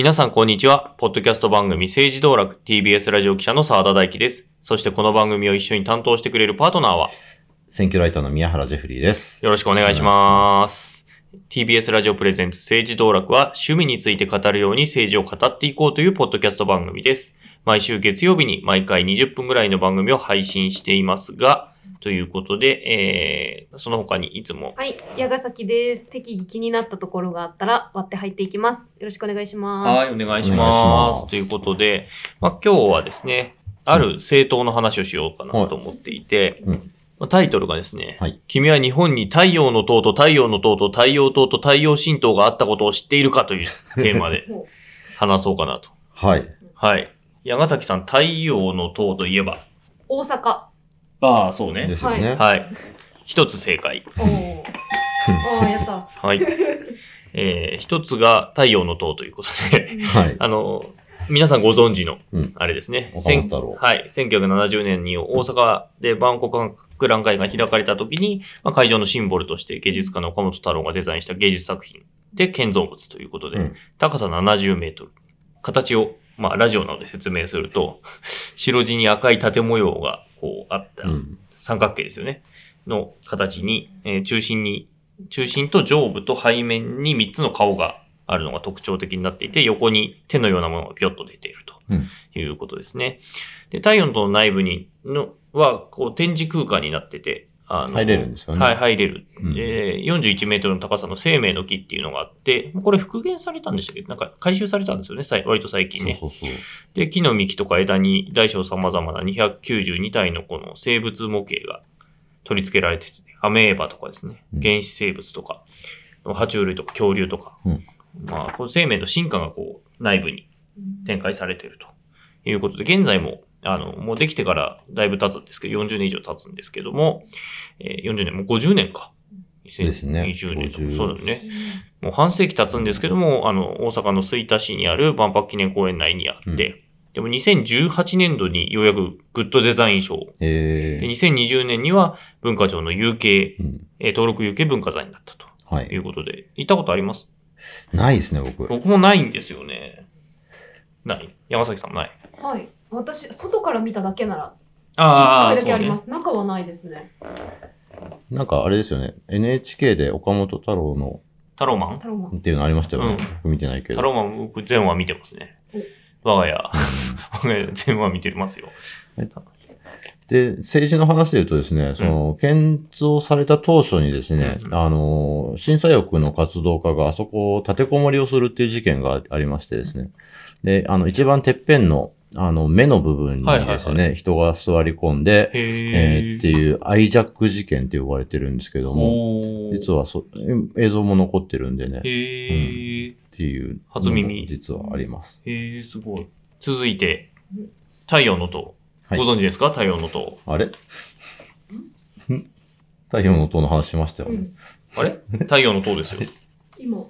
皆さんこんにちは。ポッドキャスト番組政治道楽 TBS ラジオ記者の澤田大樹です。そしてこの番組を一緒に担当してくれるパートナーは選挙ライターの宮原ジェフリーです。よろしくお願いします。TBS ラジオプレゼンツ政治道楽は趣味について語るように政治を語っていこうというポッドキャスト番組です。毎週月曜日に毎回20分ぐらいの番組を配信していますが、ということで、えー、その他にいつもはい、矢ヶ崎です。適宜気になったところがあったら割って入っていきます。よろしくお願いします。はい、お願いしま。ますすということで、まあ、今日はですね、ある政党の話をしようかなと思っていて、うんまあタイトルがですね、はい君は日本に太陽の塔と太陽の塔と太陽塔と太陽神道があったことを知っているかという テーマでほ話そうかなと。はい。はい。矢崎さん、太陽の塔といえば？大阪。ああ、そうねで。すよね。はい。一つ正解。おーおー、やった。はい。えー、一つが太陽の塔ということで、はい。あの、皆さんご存知のうん、あれですね。岡本太郎はい。1970年に大阪で万国博覧会が開かれた時に、まあ、会場のシンボルとして芸術家の岡本太郎がデザインした芸術作品で建造物ということで、うん高さ70メートル。形を、まあ、ラジオなので説明すると、白地に赤い縦模様がこうあったうん。三角形ですよね。の形に、えー中心に、中心と上部と背面に3つの顔があるのが特徴的になっていて、横に手のようなものがピョッと出ているとうんいうことですね。で、太陽の内部にのは、こう展示空間になってて、あの入れるんですよね。はい、入れる。うん。えー41メートルの高さの生命の木っていうのがあって、これ復元されたんでしたっけ？なんか回収されたんですよね、さい割と最近ね。そうそうそう。で、木の幹とか枝に大小様々な292体のこの生物模型が取り付けられてて、アメーバとかですね、うん。原始生物とか、爬虫類とか恐竜とか、うん。まあ、この生命の進化がこう、内部に展開されているということで、現在も、あの、もうできてからだいぶ経つんですけど、40年以上経つんですけども、えー40年、もう50年か。ですね2020年とか50そうだよね。もう半世紀経つんですけども、あの、大阪の吹田市にある万博記念公園内にあって、うんでも2018年度にようやくグッドデザイン賞、でえー。2020年には文化庁の有形、うん。えー登録有形文化財になったとはいい。うことで、行ったことあります？ないですね、僕。僕もないんですよね。ない山崎さんもない？はい。私、外から見ただけなら、ああ、一回だけ。あります。中はないですね。なんかあれですよね。NHK で岡本太郎のタローマン？太郎マン。っていうのありましたよね。うん僕見てないけど。タローマン、僕全話見てますね。我が家、我が家全話見てますよ。で、政治の話で言うとですね、その、建造された当初にですね、うんあの、審査欲の活動家があそこを立てこもりをするっていう事件がありましてですね。で、あの、一番てっぺんの、あの、目の部分にですね、はい人が座り込んで、へえーっていうアイジャック事件って呼ばれてるんですけども、実はそえ映像も残ってるんでね、っへえ、ていう初耳実はあります。へえ、すごい。続いて、太陽の塔。はいご存知ですか？太陽の塔。あれ？太陽の塔の話しましたよね。うん。あれ？太陽の塔ですよ。今。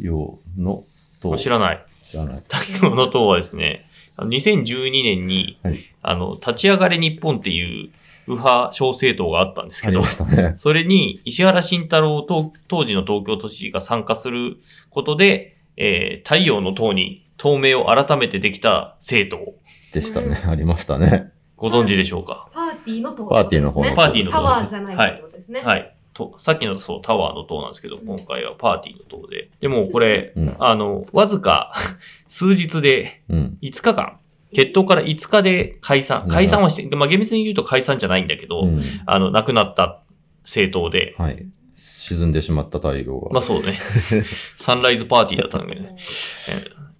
陽の塔。知らない。知らない。太陽の塔はですね、2012年に、はいあの、立ち上がれ日本っていう右派小政党があったんですけどありま、したね。それに石原慎太郎当当時の東京都知事が参加することで、えー太陽の塔に党名を改めてできた政党。でしたね。ありましたね。ご存知でしょうか、パーティーの塔、パーティーの方のパーティーの塔タワーじゃないとですね。はい。とさっきのそうタワーの塔なんですけど、今回はパーティーの塔で。でもこれ、うん。あの、わずか 数日でうん。5日間、決闘から5日で解散、解散はして、まあ厳密に言うと解散じゃないんだけど、うん。あの、亡くなった政党で、はい。沈んでしまった太陽が。まあそうね。サンライズパーティーだったんだけどね。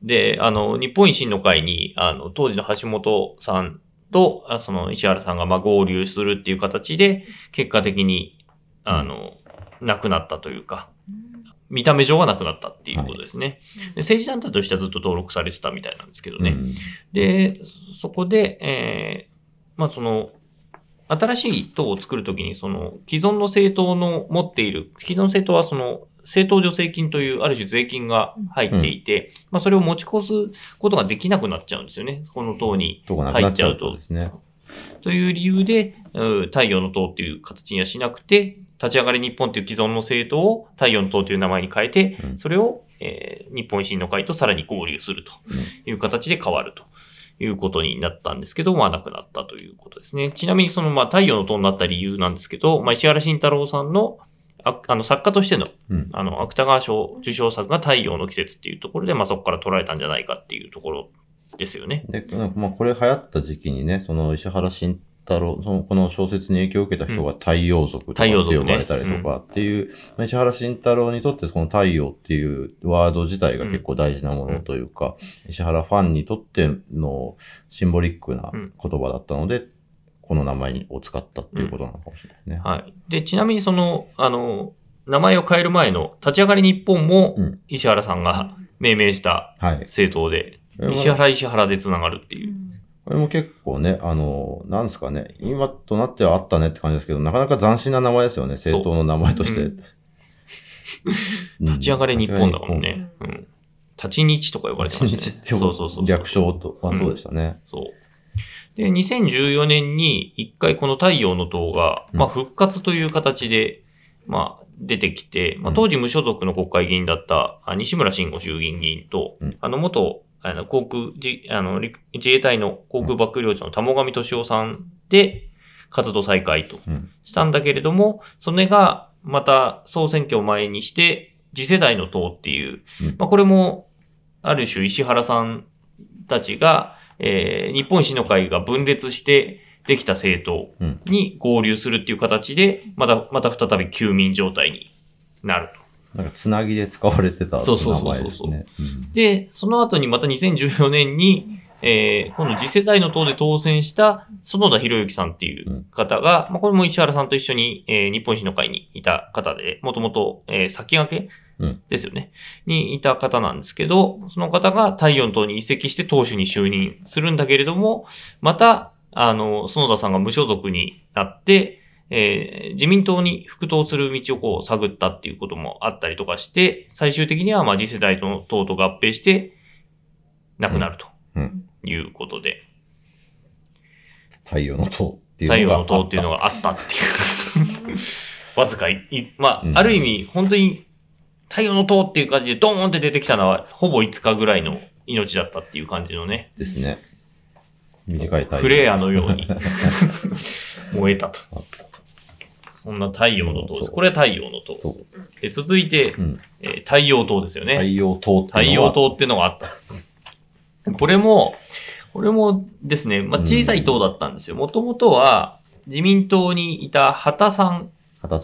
で、あの、日本維新の会に、あの、当時の橋本さんと、あその石原さんがまあ合流するっていう形で、結果的に、あの、亡くなったというか、見た目上は亡くなったっていうことですね。で政治団体としてはずっと登録されてたみたいなんですけどね。うんで、そこで、えーまあその、新しい党を作るときに、その、既存の政党の持っている、既存の政党はその、政党助成金というある種税金が入っていて、まあそれを持ち越すことができなくなっちゃうんですよね。この党にとかなくなっちゃう入っちゃうととですね。という理由で、うん太陽の党っていう形にはしなくて、立ち上がり日本っていう既存の政党を太陽の党という名前に変えて、うんそれをえー日本維新の会とさらに合流するという形で変わるということになったんですけど、まあなくなったということですね。ちなみにそのまあ太陽の塔になった理由なんですけど、まあ石原慎太郎さんのああの作家としてのうん。あの、芥川賞受賞作が太陽の季節っていうところで、まあそこから取られたんじゃないかっていうところですよね。で、まあ、これ流行った時期にね、その石原慎太郎、そのこの小説に影響を受けた人が太陽族とかって太陽族ね呼ばれたりとかっていう、まあ石原慎太郎にとってこの太陽っていうワード自体が結構大事なものというか、石原ファンにとってのシンボリックな言葉だったので、この名前を使ったっていうことなのかもしれないですね。はい。で、ちなみにその、あの、名前を変える前の立ち上がり日本もうん石原さんが命名したはい。政党で、石原石原で繋がるっていう。これも結構ね、あの、なんですかね、今となってはあったねって感じですけど、なかなか斬新な名前ですよね、政党の名前として。うんうん立ち上がり日本だもんね。うん。立ち日とか呼ばれてましたね。そうそうそう。略称とはそうでしたね。そう。で、2014年に一回この太陽の塔が、うんまあ復活という形で、まあ出てきて、まあうん当時無所属の国会議員だったあ西村慎吾衆議院議員と、うんあの元、あの航空自、あの陸自衛隊の航空幕僚長の玉上俊夫さんで活動再開とうん。したんだけれども、それがまた総選挙を前にして、次世代の党っていう、うん。まあこれも、ある種石原さんたちが、えー日本維新の会が分裂してできた政党うん。に合流するっていう形で、また、また再び休眠状態になると。なんか、つなぎで使われてた名そうそうそうそう。前ですね。うん。で、その後にまた2014年に、えー、今度次世代の党で当選した園田博之さんっていう方が、まあ、これも石原さんと一緒に、えー日本維新の会にいた方で、もともと、えー先駆けうん。ですよね、にいた方なんですけど、その方が太陽の党に移籍して党首に就任するんだけれども、また、あの、園田さんが無所属になって、えー自民党に復党する道をこう探ったっていうこともあったりとかして、最終的にはまあ次世代の党と合併して、なくなるとうんいうことで、太陽の塔っていうのが太陽の党っていうのが。があったっていう。わずかい、いまあ、うんある意味、本当に、太陽の塔っていう感じでドーンって出てきたのは、ほぼ5日ぐらいの命だったっていう感じのね、ですね。短い太陽。フレアのように 燃えたと。そんな太陽の塔です。これは太陽の塔。とで続いて、うんえー太陽塔ですよね。太陽塔って太陽塔っていうのがあった。これも、これもですね、まあ、小さい塔だったんですよ。もともとは、自民党にいた畑さん、畑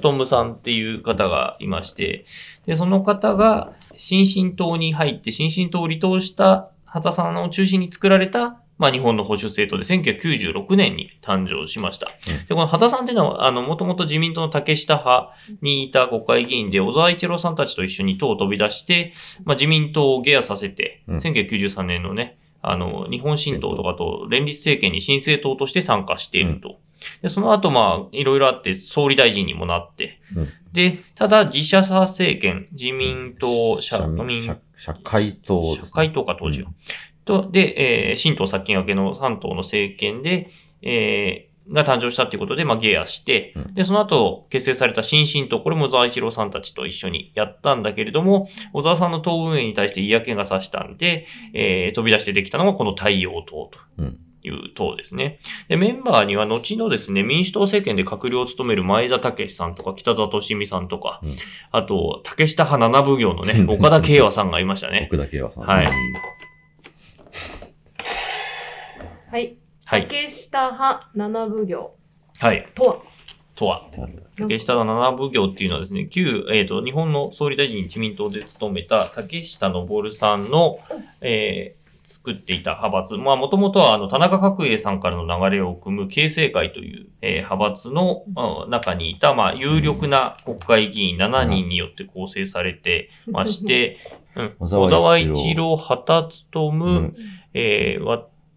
勉さんっていう方がいまして、で、その方が、新進党に入って、新進党を離党した畑さんを中心に作られた、まあ、日本の保守政党で1996年に誕生しました。うん。で、この畑さんっていうのは、あの、もともと自民党の竹下派にいた国会議員で、小沢一郎さんたちと一緒に党を飛び出して、まあ、自民党を下野させて、うん。1993年のね、あの、日本新党とかと連立政権に新政党として参加していると。で、その後、まあ、いろいろあって、総理大臣にもなって、うん。で、ただ、自社派政権、自民党、社民、社社会党ね。社会党か当時は。と、で、えー、新党殺菌明けの3党の政権で、えーが誕生したっていうことで、まあ、ゲアして、うんで、その後、結成された新進党、これも小沢一郎さんたちと一緒にやったんだけれども、小沢さんの党運営に対して嫌気がさしたんで、えー飛び出してできたのがこの太陽党とうんいう党ですね。で、メンバーには後のですね、民主党政権で閣僚を務める前田武さんとか北里美さんとか、うんあと、竹下派七奉行のね、岡田慶和さんがいましたね。奥田慶和さん。はいうんはい。はい。竹下派七奉行はい。とは？とは。竹下の七奉行っていうのはですね、旧、えっ、と、日本の総理大臣自民党で務めた竹下登さんの、えー作っていた派閥。まあ、もともとは、あの、田中角栄さんからの流れを組む形成会という、えー派閥のあ中にいた、まあ、有力な国会議員7人によって構成されてまして、うん、小小沢一郎畑努、うんえー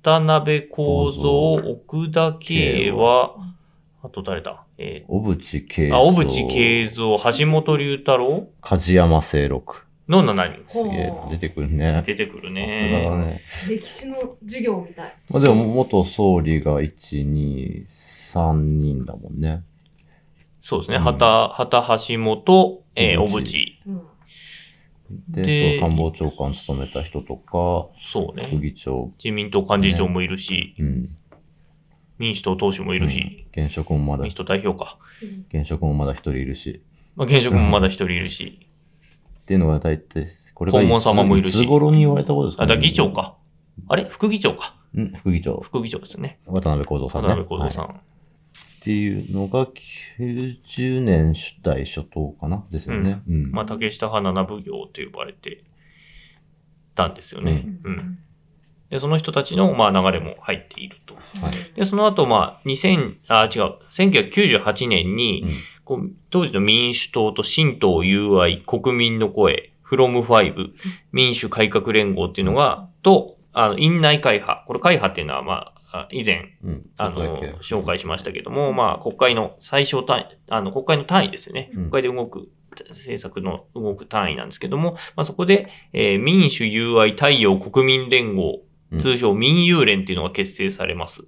渡辺幸三、奥田慶は、あと誰だ？え小渕慶ー、三。あ、小渕慶三、橋本龍太郎？梶山清六。の7人す？げえ、出てくるね。出てくるさすがだね。ね。歴史の授業みたい。まあでも、元総理が1、2、3人だもんね。そうですね。うん畑、畑橋本、えー、小小渕。で、でそう、官房長官を務めた人とか、そう副ね。議長、自民党幹事長もいるし、うん。民主党党首もいるし、現職もまだ民主、党代表か。現職もまだ一人いるし。まあ、現職もまだ一人いるし、っていうのが大体、これが黄門様もいるしいつ頃に言われたことですかあ、ね。だから議長。か。あれ？副議長か。うん、副議長。副議長ですね。渡辺幸三さんね。渡辺幸三さん。はいっていうのが90年代初頭かな？ですよね。うん。まあ、竹下派七奉行と呼ばれてたんですよね。うん。で、その人たちの、まあ、流れも入っていると。はい。で、その後、まあ、2000、あ、違う、1998年に、うんこう当時の民主党と新党友愛、国民の声、フロムファイブ、民主改革連合っていうのが、と、あの、院内会派。これ会派っていうのは、まあ、あ以前、うん。あの紹介しましたけども、まあ、国会の最小単位、あの、国会の単位ですよね。うん国会で動く、政策の動く単位なんですけども、まあ、そこで、えー民主友愛太陽国民連合、うん通称民友連っていうのが結成されます。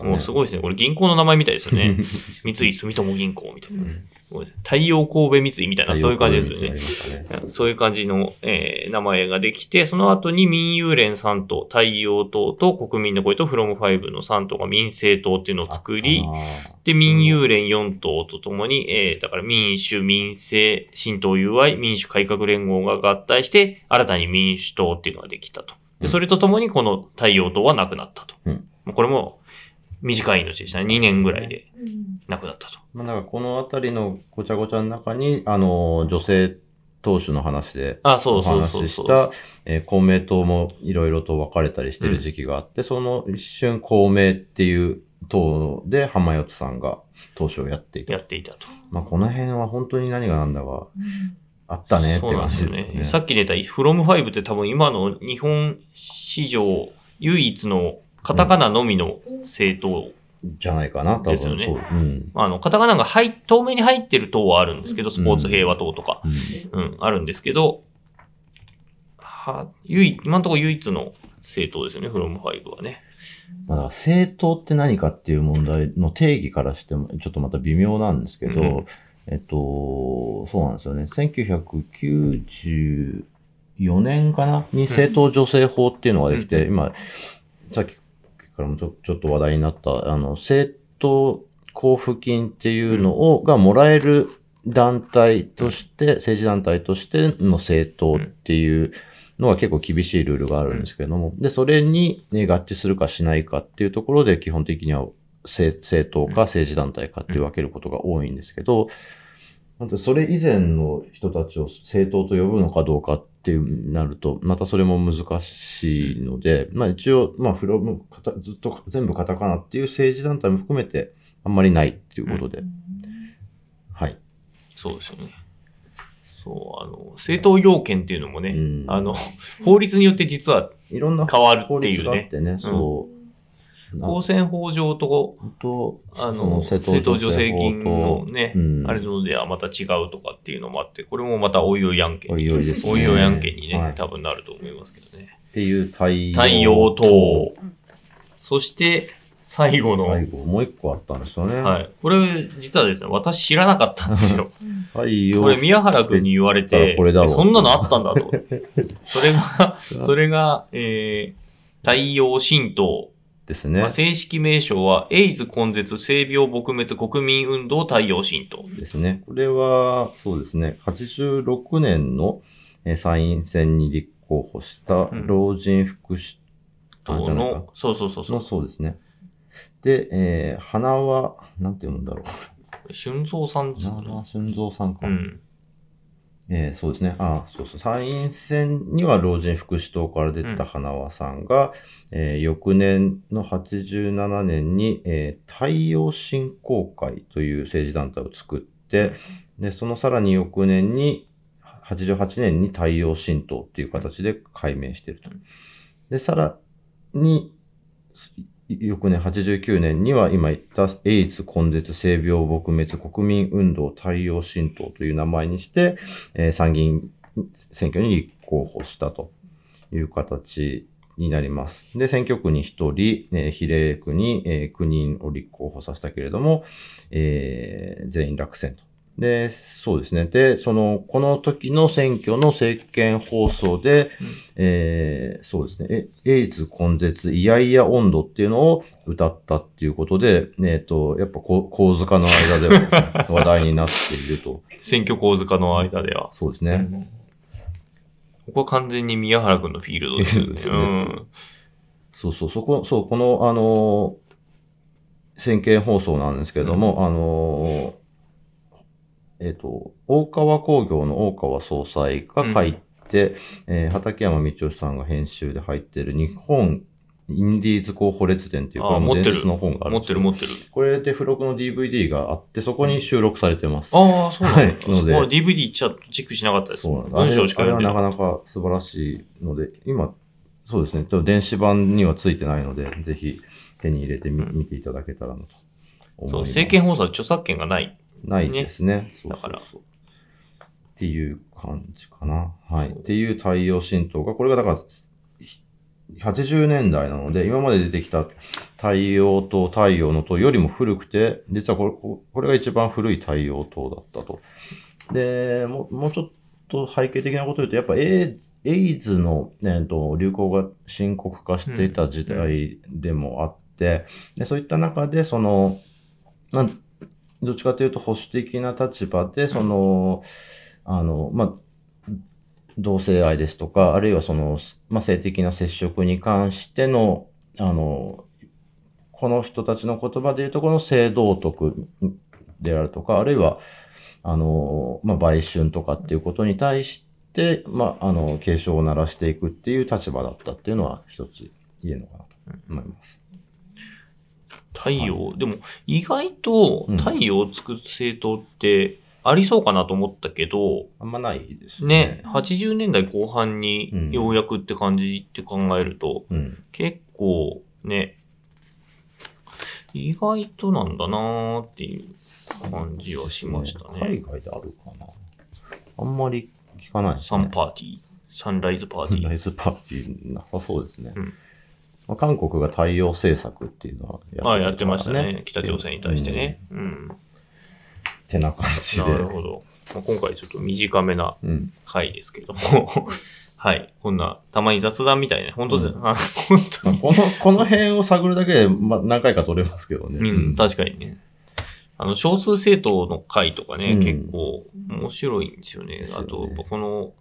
もうすごいですね。これ銀行の名前みたいですよね。三井住友銀行みたいな。もう太陽神戸三井みたいな、そういう感じですよねね。そういう感じの、えー名前ができて、その後に民友連3党、太陽党と国民の声とフロム5の3党が民政党っていうのを作り、あで、民友連4党とともに、えーだから民主、民政、新党友愛、民主改革連合が合体して、新たに民主党っていうのができたと。で、うんそれとともにこの太陽党はなくなったと。うんまあこれも短い命でしたね。2年ぐらいでなくなったと。ーまあ、だからこのあたりのごちゃごちゃの中に、あの、女性党首の話で、あ、そおうそうそうそう。話しした、えー公明党もいろいろと分かれたりしてる時期があって、その一瞬公明っていう党で浜四つさんが党首をやっていた。やっていたと。まあこの辺は本当に何が何だかあったねってそうなん感ですよね。すよね。さっき出た from5 って多分今の日本史上唯一のカタカナのみの政党。じゃないかな、多分ですよねそう。うん。あの、カタカナが入っ、透明に入ってる党はあるんですけど、スポーツ平和党とか、うんうん、あるんですけど、は、唯一、今のところ唯一の政党ですよね、from5 はね。まあ、政党って何かっていう問題の定義からしても、ちょっとまた微妙なんですけど、うんえっと、そうなんですよね。1994年かな？に政党助成法っていうのができて、うん。今、さっきからもちょちょっと話題になった、あの、政党交付金っていうのを、がもらえる団体として、政治団体としての政党っていうのは結構厳しいルールがあるんですけれども、で、それに、ね、合致するかしないかっていうところで基本的には政政党か政治団体かって分けることが多いんですけど、なんてそれ以前の人たちを政党と呼ぶのかどうかっていうなると、またそれも難しいので、まあ一応、まあフロム、ずっと全部カタカナっていう政治団体も含めてあんまりないっていうことで、はい。そうですよね。そう、あの、政党要件っていうのもね、うんあの、法律によって実はいろんな変わる法っていうね。律があってね、そう。な公選法上と、本当あの、そ政党助成金のね、うんあれのではまた違うとかっていうのもあって、これもまたおいおい案件おいおいですね。おいおい案件にね、はい多分なると思いますけどね。っていう太陽太陽党。そして、最後の、最後、もう一個あったんですよね。はい。これ、実はですね、私知らなかったんですよ。太陽これ、宮原くんに言われて、そんなのあったんだと。それが、それが、えー、太陽神道。ですねまあ、。正式名称は、エイズ根絶性病撲滅国民運動太陽神道。ですね。これは、そうですね。86年のえー参院選に立候補したうん老人福祉党あじゃないかの、そうそうそうその、う。そうですね。で、えー花輪、なんて読むんだろう。春蔵さんですよ花輪ね。俊三さんか。うん。えーそうですね。あそうそう。参院選には老人福祉党から出てた花輪さんが、えー翌年の87年に、えー太陽振興会という政治団体を作って、で、そのさらに翌年に、88年に太陽神党っていう形で改名していると。で、さらに、翌年89年には今言ったエイズ根絶性病撲滅国民運動太陽神党という名前にして、えー参議院選挙に立候補したという形になります。で、選挙区に1人、えー比例区に、えー9人を立候補させたけれども、えー全員落選とで、そうですね。で、その、この時の選挙の政見放送で、うんえーそうですね。えエイズ根絶、いやいや温度っていうのを歌ったっていうことで、えっ、と、やっぱこう、構図家の間では 話題になっていると。選挙構図家の間では。そうですね。ここは完全に宮原君のフィールドですよね。ですねうん。そうそう、そこ、そう、この、あのー選挙放送なんですけれども、あのーえっ、と、大川工業の大川総裁が書いて、えー畠山道義さんが編集で入っている日本インディーズ候補列伝っていう、これもあ持ってる伝説の本があるん持ってる持ってる。これで付録の DVD があって、そこに収録されてます。ああ、そうなんだ。はいので DVD チャットチェックしなかったです。そうなんです。文章しかあれ読んでなかなか素晴らしいので、今、そうですね、ちょっと電子版にはついてないので、ぜひ手に入れてみ、うん見ていただけたらなと思いそう。政見放送は著作権がない。ないですね。そうそうそうだからっていう感じかな。はい。っていう太陽神道が、これがだから、ひ80年代なので、今まで出てきた太陽灯、太陽の塔よりも古くて、実はこれここれが一番古い太陽灯だったと。で、もうもうちょっと背景的なことを言うと、やっぱエイエイズの、ね、と流行が深刻化していた時代でもあって、でそういった中で、その、なんどっちかというと保守的な立場で、その、あの、まあ、同性愛ですとか、あるいはその、まあ、性的な接触に関しての、あの、この人たちの言葉でいうところの性道徳であるとか、あるいは、あの、まあ、売春とかっていうことに対して、まあ、あの、警鐘を鳴らしていくっていう立場だったっていうのは一つ言えるのかなと思います。太陽、でも意外とうん太陽をつく政党ってありそうかなと思ったけど、あんまないですね、80年代後半にうんようやくって感じって考えると、うん。結構ね、意外となんだなーっていう感じはしました海ね。外であるかな。あんまり聞かないですサね。ンパーティー、サンライズパーティー。ライズパーティーなさそうですね。うんまあ、韓国が太陽政策っていうのはあやってましたね。北朝鮮に対してね。うん。うん。ってな感じで。なるほど。まあ、今回ちょっと短めなうん。回ですけれども。はい。こんな、たまに雑談みたいな、本当で、うんあ本当に。まあこの、この辺を探るだけで、まあ、何回か取れますけどね。うん、確かにね。あの、少数政党の回とかね、うん結構面白いんですよね。あと、この、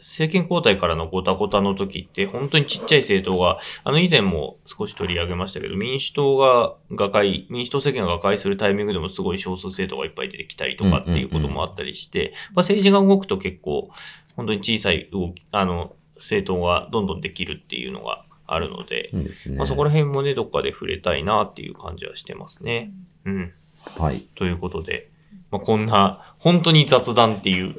政権交代からのごたごたの時って、本当にちっちゃい政党が、あの以前も少し取り上げましたけど、民主党が瓦解、民主党政権が瓦解するタイミングでもすごい少数政党がいっぱい出てきたりとかっていうこともあったりして、まあ、政治が動くと結構、本当に小さい動き、あの、政党がどんどんできるっていうのがあるので、ですね。まあ、そこら辺もね、どっかで触れたいなっていう感じはしてますね。うん。はい。ということで、まあ、こんな、本当に雑談っていう、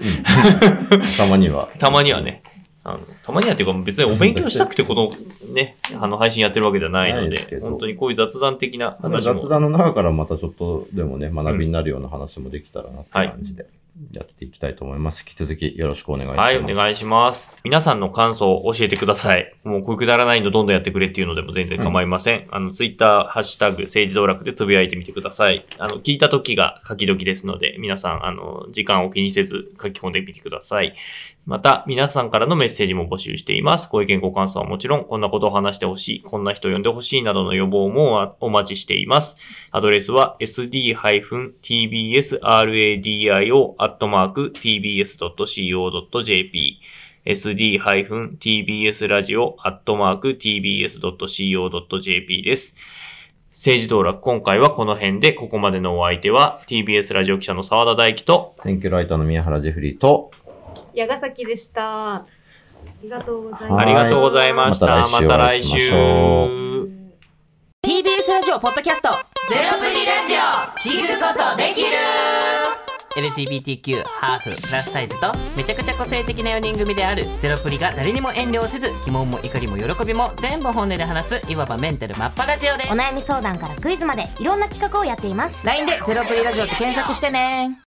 たまには。たまにはね、あのたまにはっていうか別にお勉強したくてこのね、あの配信やってるわけではないので、ないですけど。本当にこういう雑談的な話も。雑談の中からまたちょっとでもね、学びになるような話もできたらなって感じでやっていきたいと思います。引き続きよろしくお願いします。はい、お願いします。皆さんの感想を教えてください。もうこういうくだらないのどんどんやってくれっていうのでも全然構いません。あの、ツイッター、ハッシュタグ、政治道楽でつぶやいてみてください。あの、聞いた時が書き時ですので、皆さん、あの、時間を気にせず書き込んでみてください。また、皆さんからのメッセージも募集しています。ご意見ご感想はもちろん、こんなことを話してほしい、こんな人呼んでほしいなどの予防もお待ちしています。アドレスは sd-tbsradio.tbs.co.jp sd-tbsradio.tbs.co.jp です。政治道楽、今回はこの辺で、ここまでのお相手は TBS ラジオ記者の澤田大樹と、選挙ライターの宮原ジェフリーと、矢ヶ崎でした。ありがとうございます。ありがとうございました。また来週 TBS ラジオポッドキャスト。ゼロプリラジオ。聞くことできる。LGBTQ ハーフプラスサイズとめちゃくちゃ個性的な4人組である。ゼロプリが誰にも遠慮せず疑問も怒りも喜びも全部本音で話すいわばメンタルマッパラジオでお悩み相談からクイズまでいろんな企画をやっています。LINE でゼロプリラジオって検索してね